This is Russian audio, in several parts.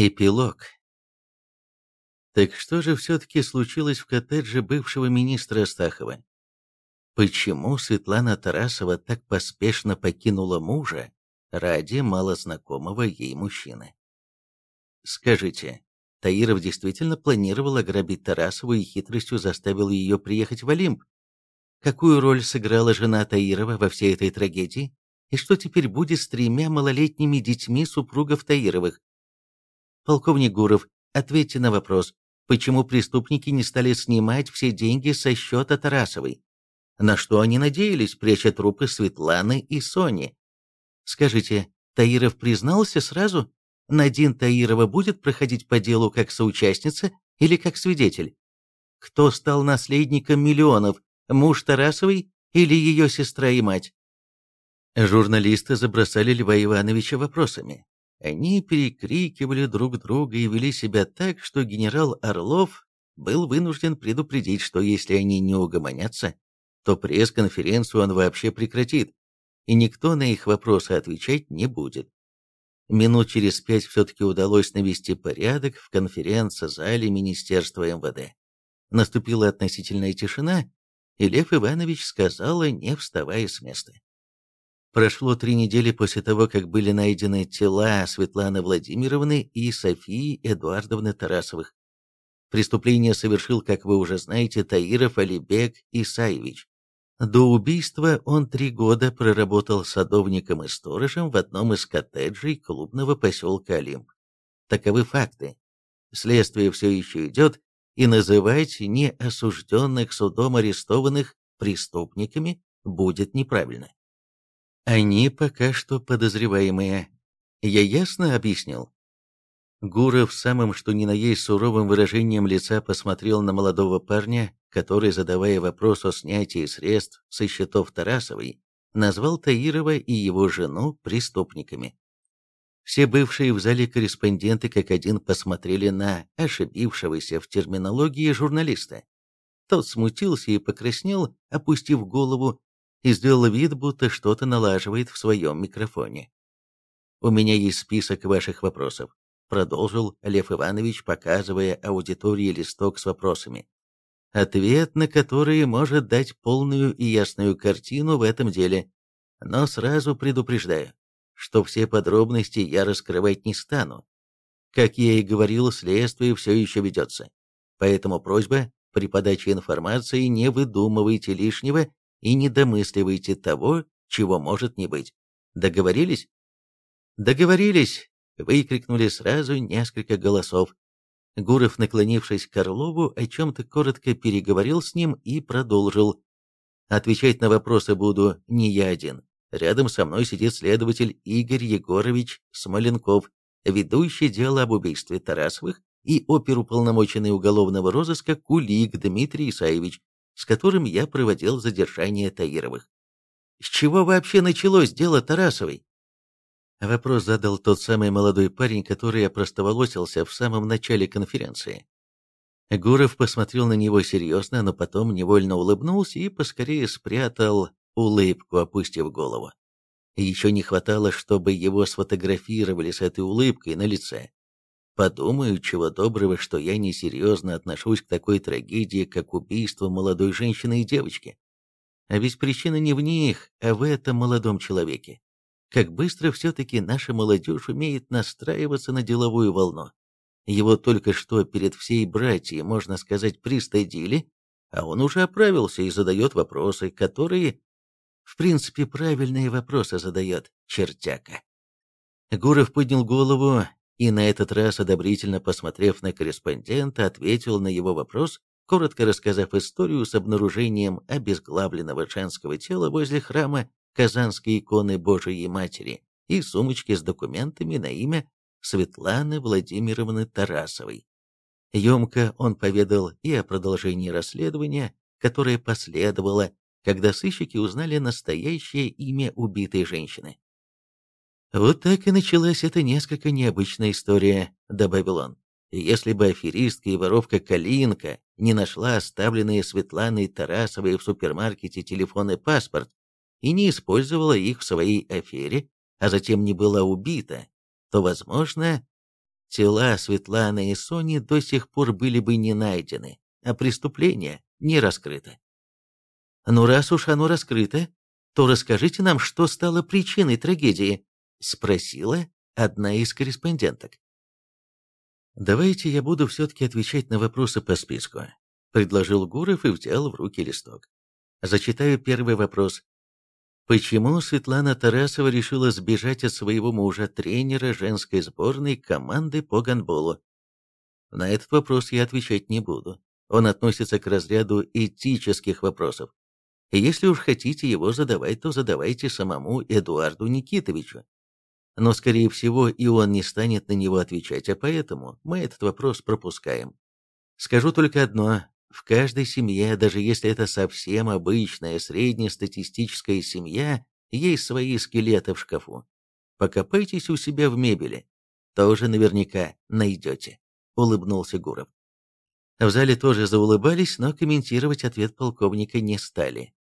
Эпилог. Так что же все-таки случилось в коттедже бывшего министра Астахова? Почему Светлана Тарасова так поспешно покинула мужа ради малознакомого ей мужчины? Скажите, Таиров действительно планировал ограбить Тарасову и хитростью заставил ее приехать в Олимп? Какую роль сыграла жена Таирова во всей этой трагедии? И что теперь будет с тремя малолетними детьми супругов Таировых? Полковник Гуров, ответьте на вопрос, почему преступники не стали снимать все деньги со счета Тарасовой? На что они надеялись, пряча трупы Светланы и Сони? Скажите, Таиров признался сразу? Надин Таирова будет проходить по делу как соучастница или как свидетель? Кто стал наследником миллионов, муж Тарасовой или ее сестра и мать? Журналисты забросали Льва Ивановича вопросами. Они перекрикивали друг друга и вели себя так, что генерал Орлов был вынужден предупредить, что если они не угомонятся, то пресс-конференцию он вообще прекратит, и никто на их вопросы отвечать не будет. Минут через пять все-таки удалось навести порядок в конференц-зале Министерства МВД. Наступила относительная тишина, и Лев Иванович сказала, не вставая с места. Прошло три недели после того, как были найдены тела Светланы Владимировны и Софии Эдуардовны Тарасовых. Преступление совершил, как вы уже знаете, Таиров Алибек Исаевич. До убийства он три года проработал садовником и сторожем в одном из коттеджей клубного поселка Олимп. Таковы факты. Следствие все еще идет, и называть неосужденных судом арестованных преступниками будет неправильно. Они пока что подозреваемые. Я ясно объяснил? Гуров самым что ни на есть суровым выражением лица посмотрел на молодого парня, который, задавая вопрос о снятии средств со счетов Тарасовой, назвал Таирова и его жену преступниками. Все бывшие в зале корреспонденты как один посмотрели на ошибившегося в терминологии журналиста. Тот смутился и покраснел, опустив голову и сделал вид, будто что-то налаживает в своем микрофоне. «У меня есть список ваших вопросов», — продолжил Лев Иванович, показывая аудитории листок с вопросами. «Ответ на которые может дать полную и ясную картину в этом деле. Но сразу предупреждаю, что все подробности я раскрывать не стану. Как я и говорил, следствие все еще ведется. Поэтому просьба, при подаче информации не выдумывайте лишнего и не домысливайте того, чего может не быть. Договорились? Договорились, выкрикнули сразу несколько голосов. Гуров, наклонившись к Орлову, о чем-то коротко переговорил с ним и продолжил. Отвечать на вопросы буду не я один. Рядом со мной сидит следователь Игорь Егорович Смоленков, ведущий дело об убийстве Тарасовых, и оперуполномоченный уголовного розыска Кулик Дмитрий Исаевич, с которым я проводил задержание Таировых. С чего вообще началось дело Тарасовой? Вопрос задал тот самый молодой парень, который опростоволосился в самом начале конференции. Гуров посмотрел на него серьезно, но потом невольно улыбнулся и поскорее спрятал улыбку, опустив голову. Еще не хватало, чтобы его сфотографировали с этой улыбкой на лице. Подумаю, чего доброго, что я несерьезно отношусь к такой трагедии, как убийство молодой женщины и девочки. А ведь причина не в них, а в этом молодом человеке. Как быстро все-таки наша молодежь умеет настраиваться на деловую волну. Его только что перед всей братьей, можно сказать, пристыдили, а он уже оправился и задает вопросы, которые, в принципе, правильные вопросы задает чертяка. Гуров поднял голову и на этот раз, одобрительно посмотрев на корреспондента, ответил на его вопрос, коротко рассказав историю с обнаружением обезглавленного женского тела возле храма Казанской иконы Божией Матери и сумочки с документами на имя Светланы Владимировны Тарасовой. Емко он поведал и о продолжении расследования, которое последовало, когда сыщики узнали настоящее имя убитой женщины. «Вот так и началась эта несколько необычная история», — добавил он. «Если бы аферистка и воровка Калинка не нашла оставленные Светланой Тарасовой в супермаркете телефон и паспорт и не использовала их в своей афере, а затем не была убита, то, возможно, тела Светланы и Сони до сих пор были бы не найдены, а преступление не раскрыто. «Ну, раз уж оно раскрыто, то расскажите нам, что стало причиной трагедии», — спросила одна из корреспонденток. «Давайте я буду все-таки отвечать на вопросы по списку», — предложил Гуров и взял в руки листок. Зачитаю первый вопрос. Почему Светлана Тарасова решила сбежать от своего мужа, тренера женской сборной команды по гандболу? На этот вопрос я отвечать не буду. Он относится к разряду этических вопросов. если уж хотите его задавать, то задавайте самому Эдуарду Никитовичу. Но, скорее всего, и он не станет на него отвечать, а поэтому мы этот вопрос пропускаем. Скажу только одно. В каждой семье, даже если это совсем обычная среднестатистическая семья, есть свои скелеты в шкафу. Покопайтесь у себя в мебели. Тоже наверняка найдете», — улыбнулся Гуров. В зале тоже заулыбались, но комментировать ответ полковника не стали.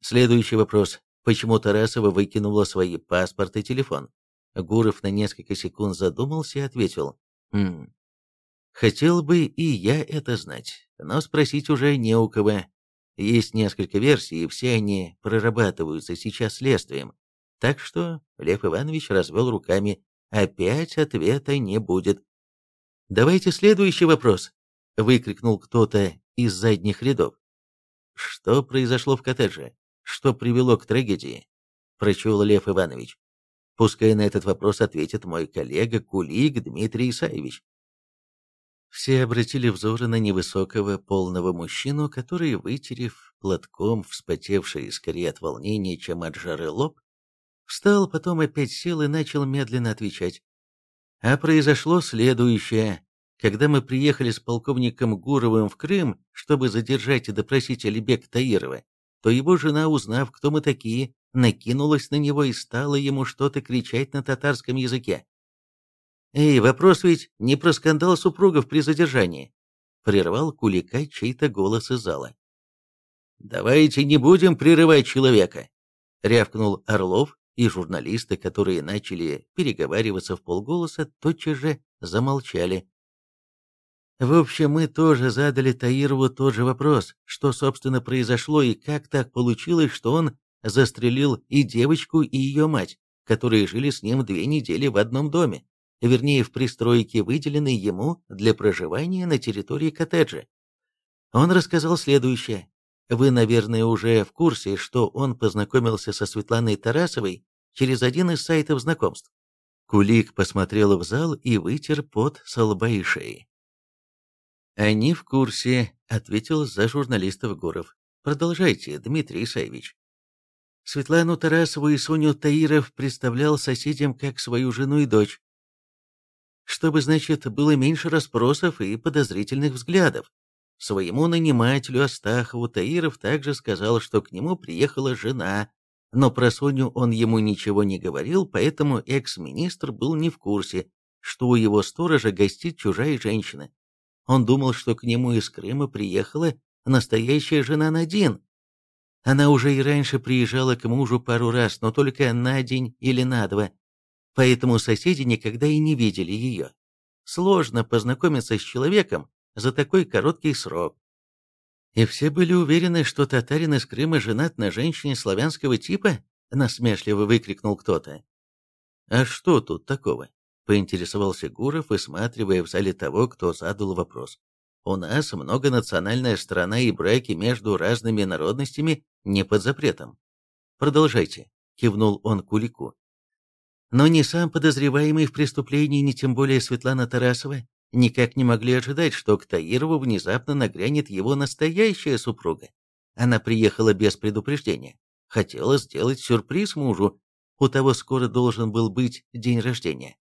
Следующий вопрос. Почему Тарасова выкинула свои паспорт и телефон? Гуров на несколько секунд задумался и ответил. «Хм, хотел бы и я это знать но спросить уже не у кого. Есть несколько версий, и все они прорабатываются сейчас следствием. Так что Лев Иванович развел руками. Опять ответа не будет. «Давайте следующий вопрос», — выкрикнул кто-то из задних рядов. «Что произошло в коттедже? Что привело к трагедии?» — прочел Лев Иванович. Пускай на этот вопрос ответит мой коллега Кулик Дмитрий Исаевич. Все обратили взоры на невысокого, полного мужчину, который, вытерев платком вспотевший скорее от волнения, чем от жары лоб, встал, потом опять сел и начал медленно отвечать. А произошло следующее. Когда мы приехали с полковником Гуровым в Крым, чтобы задержать и допросить Алибек Таирова, то его жена, узнав, кто мы такие, накинулась на него и стала ему что-то кричать на татарском языке. «Эй, вопрос ведь не про скандал супругов при задержании», — прервал Кулика чей-то голос из зала. «Давайте не будем прерывать человека», — рявкнул Орлов, и журналисты, которые начали переговариваться в полголоса, тотчас же замолчали. В общем, мы тоже задали Таирову тот же вопрос, что, собственно, произошло и как так получилось, что он застрелил и девочку, и ее мать, которые жили с ним две недели в одном доме вернее в пристройке, выделенной ему для проживания на территории коттеджа. Он рассказал следующее. Вы, наверное, уже в курсе, что он познакомился со Светланой Тарасовой через один из сайтов знакомств. Кулик посмотрел в зал и вытер пот со лба и шеи. «Они в курсе», — ответил за журналистов Гуров. «Продолжайте, Дмитрий Исаевич». Светлану Тарасову и Соню Таиров представлял соседям как свою жену и дочь чтобы, значит, было меньше расспросов и подозрительных взглядов. Своему нанимателю Астахову Таиров также сказал, что к нему приехала жена, но про Соню он ему ничего не говорил, поэтому экс-министр был не в курсе, что у его сторожа гостит чужая женщина. Он думал, что к нему из Крыма приехала настоящая жена Надин. Она уже и раньше приезжала к мужу пару раз, но только на день или на два поэтому соседи никогда и не видели ее. Сложно познакомиться с человеком за такой короткий срок. И все были уверены, что татарин из Крыма женат на женщине славянского типа? Насмешливо выкрикнул кто-то. А что тут такого? Поинтересовался Гуров, высматривая в зале того, кто задал вопрос. У нас многонациональная страна и браки между разными народностями не под запретом. Продолжайте, кивнул он Кулику. Но ни сам подозреваемый в преступлении, ни тем более Светлана Тарасова никак не могли ожидать, что к Таирову внезапно нагрянет его настоящая супруга. Она приехала без предупреждения. Хотела сделать сюрприз мужу. У того скоро должен был быть день рождения.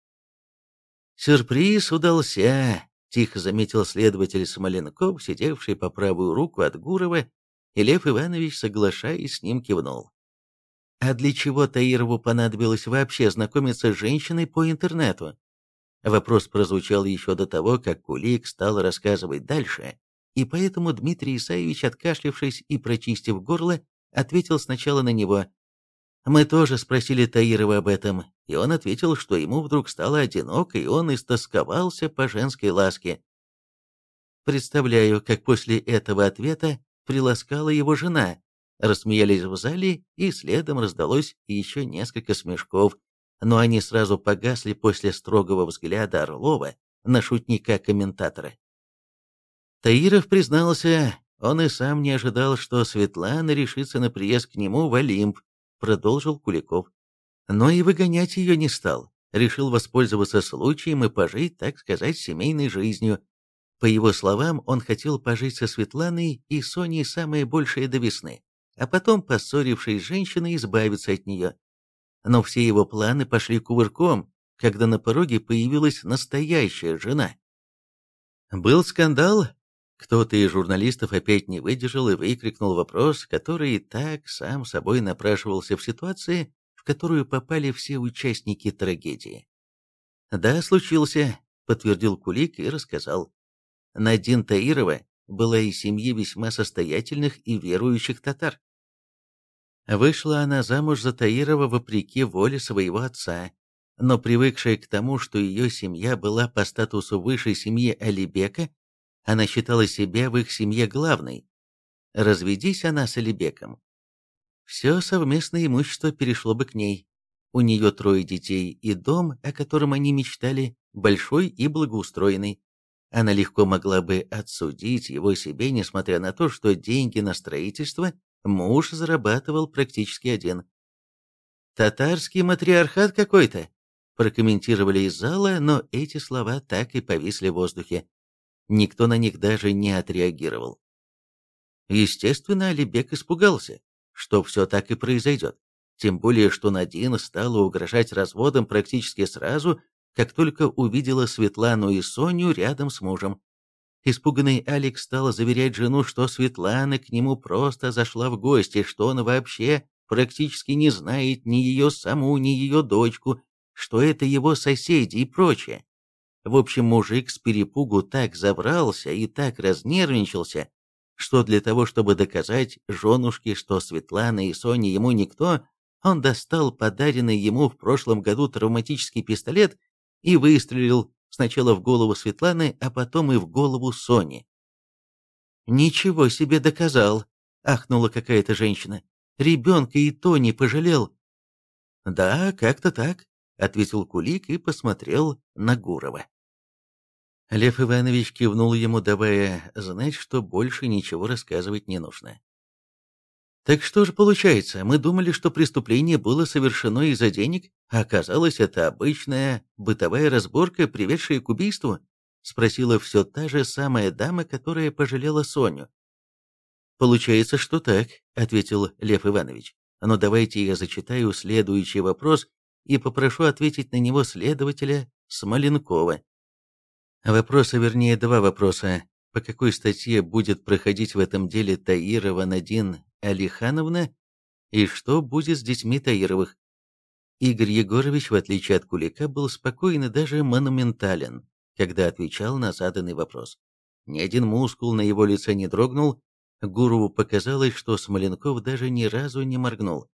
«Сюрприз удался», — тихо заметил следователь Смоленков, сидевший по правую руку от Гурова, и Лев Иванович, соглашаясь с ним, кивнул. А для чего Таирову понадобилось вообще знакомиться с женщиной по интернету? Вопрос прозвучал еще до того, как Кулик стал рассказывать дальше, и поэтому Дмитрий Исаевич, откашлившись и прочистив горло, ответил сначала на него. Мы тоже спросили Таирова об этом, и он ответил, что ему вдруг стало одиноко, и он истосковался по женской ласке. Представляю, как после этого ответа приласкала его жена. Рассмеялись в зале, и следом раздалось еще несколько смешков, но они сразу погасли после строгого взгляда Орлова на шутника-комментатора. Таиров признался, он и сам не ожидал, что Светлана решится на приезд к нему в Олимп, продолжил Куликов. Но и выгонять ее не стал, решил воспользоваться случаем и пожить, так сказать, семейной жизнью. По его словам, он хотел пожить со Светланой и Соней самое большее до весны, а потом, поссорившись с женщиной, избавиться от нее. Но все его планы пошли кувырком, когда на пороге появилась настоящая жена. Был скандал, кто-то из журналистов опять не выдержал и выкрикнул вопрос, который так сам собой напрашивался в ситуации, в которую попали все участники трагедии. «Да, случился», — подтвердил Кулик и рассказал. Надин Таирова была из семьи весьма состоятельных и верующих татар. Вышла она замуж за Таирова вопреки воле своего отца, но привыкшая к тому, что ее семья была по статусу выше семьи Алибека, она считала себя в их семье главной. Разведись она с Алибеком. Все совместное имущество перешло бы к ней. У нее трое детей и дом, о котором они мечтали, большой и благоустроенный. Она легко могла бы отсудить его себе, несмотря на то, что деньги на строительство муж зарабатывал практически один. «Татарский матриархат какой-то», прокомментировали из зала, но эти слова так и повисли в воздухе. Никто на них даже не отреагировал. Естественно, Алибек испугался, что все так и произойдет. Тем более, что Надина стала угрожать разводом практически сразу, как только увидела Светлану и Соню рядом с мужем. Испуганный Алекс стал заверять жену, что Светлана к нему просто зашла в гости, что он вообще практически не знает ни ее саму, ни ее дочку, что это его соседи и прочее. В общем, мужик с перепугу так забрался и так разнервничался, что для того, чтобы доказать женушке, что Светлана и Соня ему никто, он достал подаренный ему в прошлом году травматический пистолет и выстрелил сначала в голову Светланы, а потом и в голову Сони. «Ничего себе доказал!» — ахнула какая-то женщина. «Ребенка и то не пожалел». «Да, как-то так», — ответил Кулик и посмотрел на Гурова. Лев Иванович кивнул ему, давая знать, что больше ничего рассказывать не нужно. Так что же получается, мы думали, что преступление было совершено из-за денег, а оказалось это обычная бытовая разборка, приведшая к убийству? Спросила все та же самая дама, которая пожалела Соню. «Получается, что так», — ответил Лев Иванович. «Но давайте я зачитаю следующий вопрос и попрошу ответить на него следователя Смоленкова. Вопрос, а вернее два вопроса. По какой статье будет проходить в этом деле Таирова Надин Алихановна и что будет с детьми Таировых? Игорь Егорович, в отличие от Кулика, был спокоен даже монументален, когда отвечал на заданный вопрос. Ни один мускул на его лице не дрогнул, Гурову показалось, что Смоленков даже ни разу не моргнул.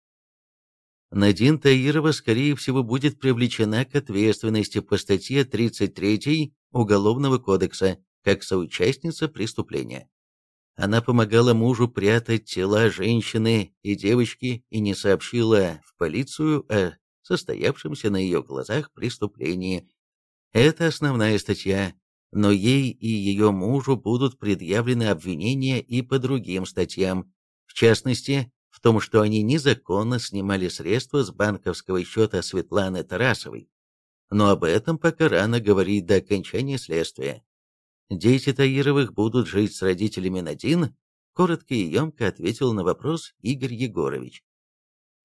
Надин Таирова, скорее всего, будет привлечена к ответственности по статье 33 Уголовного кодекса как соучастница преступления. Она помогала мужу прятать тела женщины и девочки и не сообщила в полицию о состоявшемся на ее глазах преступлении. Это основная статья, но ей и ее мужу будут предъявлены обвинения и по другим статьям, в частности, в том, что они незаконно снимали средства с банковского счета Светланы Тарасовой. Но об этом пока рано говорить до окончания следствия. Дети Таировых будут жить с родителями Надин, коротко и емко ответил на вопрос Игорь Егорович.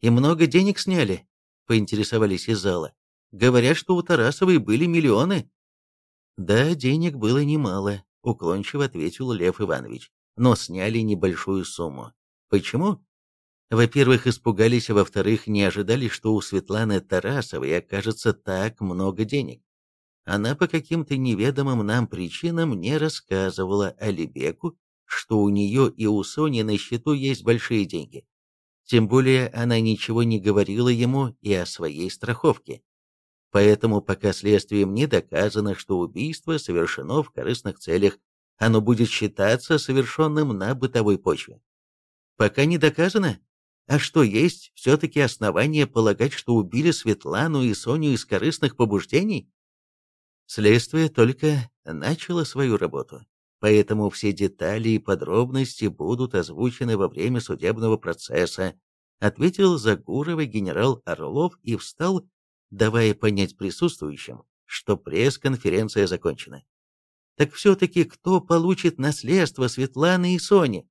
«И много денег сняли?» — поинтересовались из зала. «Говорят, что у Тарасовой были миллионы». «Да, денег было немало», — уклончиво ответил Лев Иванович. «Но сняли небольшую сумму. Почему? Во-первых, испугались, а во-вторых, не ожидали, что у Светланы Тарасовой окажется так много денег. Она по каким-то неведомым нам причинам не рассказывала Алибеку, что у нее и у Сони на счету есть большие деньги. Тем более она ничего не говорила ему и о своей страховке. Поэтому пока следствием не доказано, что убийство совершено в корыстных целях, оно будет считаться совершенным на бытовой почве. Пока не доказано? А что, есть все-таки основания полагать, что убили Светлану и Соню из корыстных побуждений? Следствие только начало свою работу, поэтому все детали и подробности будут озвучены во время судебного процесса, ответил Загурова генерал Орлов и встал, давая понять присутствующим, что пресс-конференция закончена. Так все-таки кто получит наследство Светланы и Сони?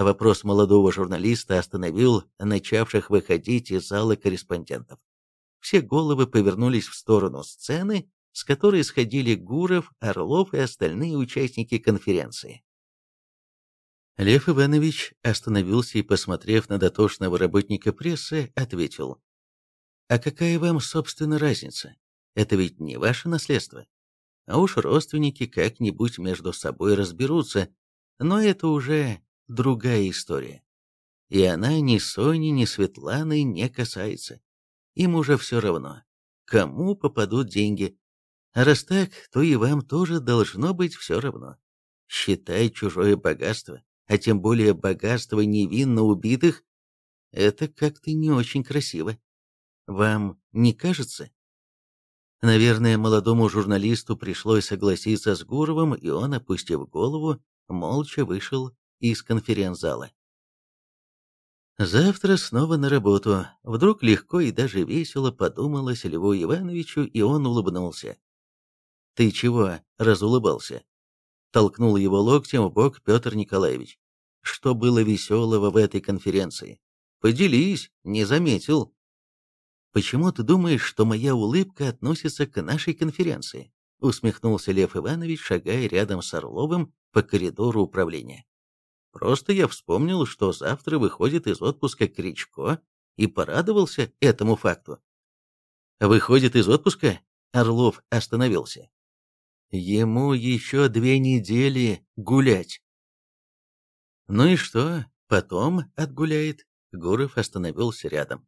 Вопрос молодого журналиста остановил начавших выходить из зала корреспондентов. Все головы повернулись в сторону сцены, с которой сходили Гуров, Орлов и остальные участники конференции. Лев Иванович остановился и, посмотрев на дотошного работника прессы, ответил. «А какая вам, собственно, разница? Это ведь не ваше наследство. А уж родственники как-нибудь между собой разберутся, но это уже другая история. И она ни Сони, ни Светланы не касается. Им уже все равно, кому попадут деньги. А раз так, то и вам тоже должно быть все равно. Считай чужое богатство, а тем более богатство невинно убитых, это как-то не очень красиво. Вам не кажется? Наверное, молодому журналисту пришлось согласиться с Гуровым, и он, опустив голову, молча вышел из конференц-зала. Завтра снова на работу. Вдруг легко и даже весело подумалось Льву Ивановичу, и он улыбнулся. «Ты чего?» — разулыбался. Толкнул его локтем в бок Петр Николаевич. «Что было веселого в этой конференции? Поделись, не заметил». «Почему ты думаешь, что моя улыбка относится к нашей конференции?» усмехнулся Лев Иванович, шагая рядом с Орловым по коридору управления. Просто я вспомнил, что завтра выходит из отпуска Кричко и порадовался этому факту. «Выходит из отпуска?» Орлов остановился. «Ему еще две недели гулять». «Ну и что, потом отгуляет?» Гуров остановился рядом.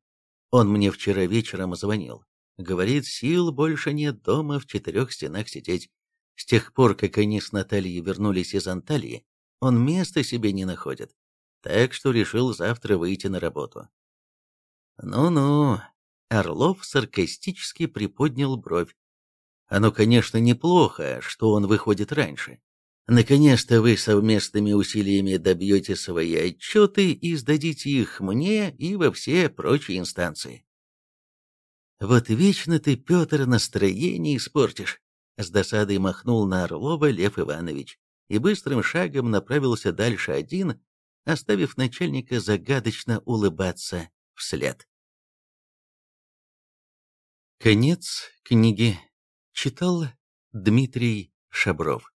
Он мне вчера вечером звонил. Говорит, сил больше нет дома в четырех стенах сидеть. С тех пор, как они с Натальей вернулись из Анталии, он места себе не находит, так что решил завтра выйти на работу. Ну-ну, Орлов саркастически приподнял бровь. Оно, конечно, неплохо, что он выходит раньше. Наконец-то вы совместными усилиями добьете свои отчеты и сдадите их мне и во все прочие инстанции. Вот вечно ты, Петр, настроение испортишь. С досадой махнул на Орлова Лев Иванович и быстрым шагом направился дальше один, оставив начальника загадочно улыбаться вслед. Конец книги читал Дмитрий Шабров